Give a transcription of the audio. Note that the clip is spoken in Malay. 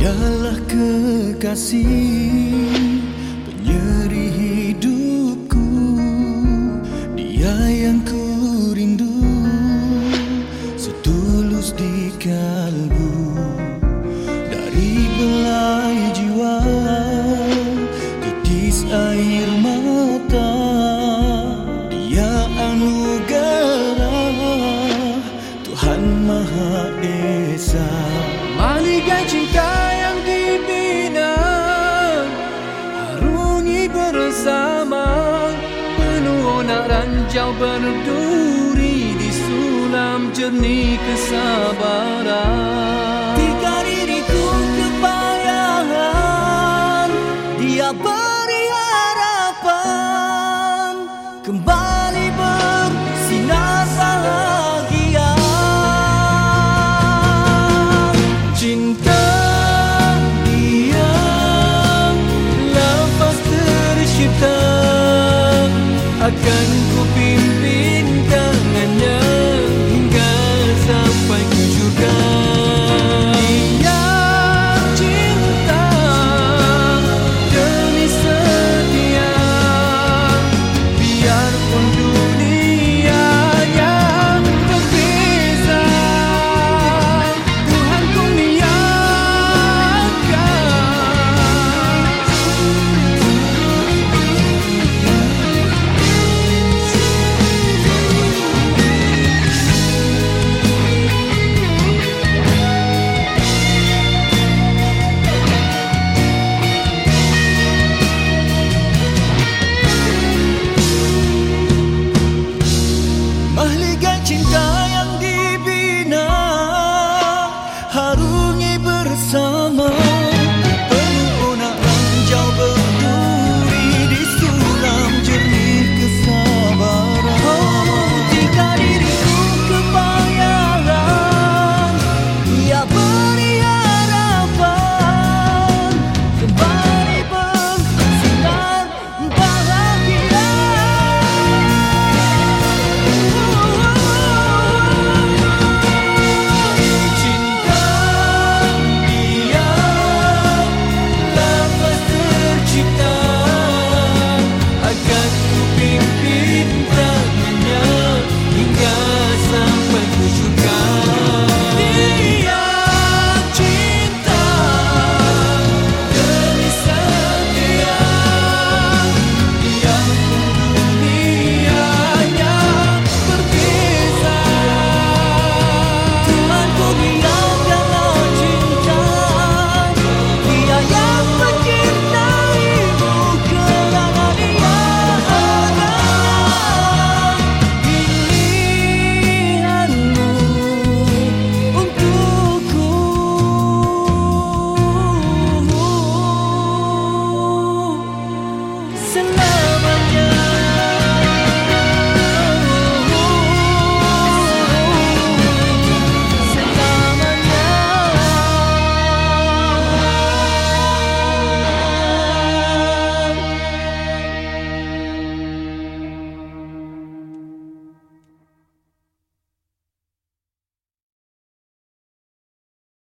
Dialah kekasih Penyeri hidupku. Dia yang ku rindu Setulus di kalbu. Dari belai jiwa Titis air mata. Dia anugerah Tuhan Maha Esa. Maligai cinta bersama. Penuh nak ranjau berduri Di sulam jernih kesabaran